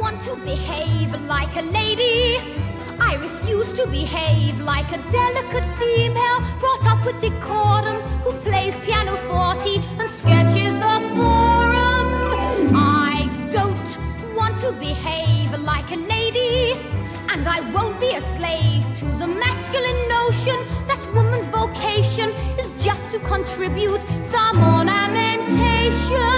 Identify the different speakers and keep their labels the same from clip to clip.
Speaker 1: want to behave like a lady. I refuse to behave like a delicate female brought up with decorum who plays pianoforte and sketches the forum. I don't want to behave like a lady, and I won't be a slave to the masculine notion that woman's vocation is just to contribute some ornamentation.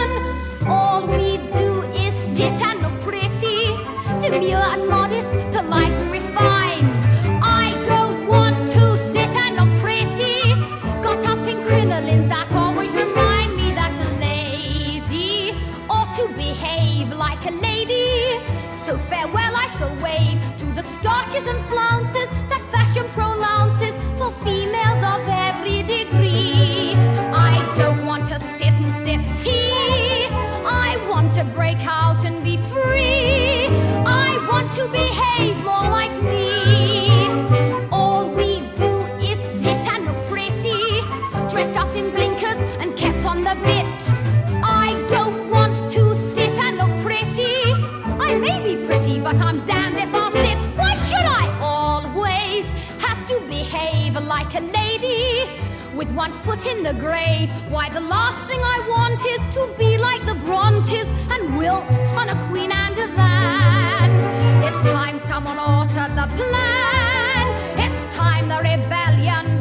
Speaker 1: Demure and modest, polite and refined. I don't want to sit and look pretty, got up in crinolines that always remind me that a lady ought to behave like a lady. So farewell, I shall wave to the starches and flounces that fashion pronounces for females of every degree. I don't want to sit and sip tea. I want to break out and be free. but I'm damned if I'll sit. Why should I always have to behave like a lady? With one foot in the grave, why the last thing I want is to be like the Brontes and wilt on a Queen Anne divan. It's time someone altered the plan. It's time the rebellion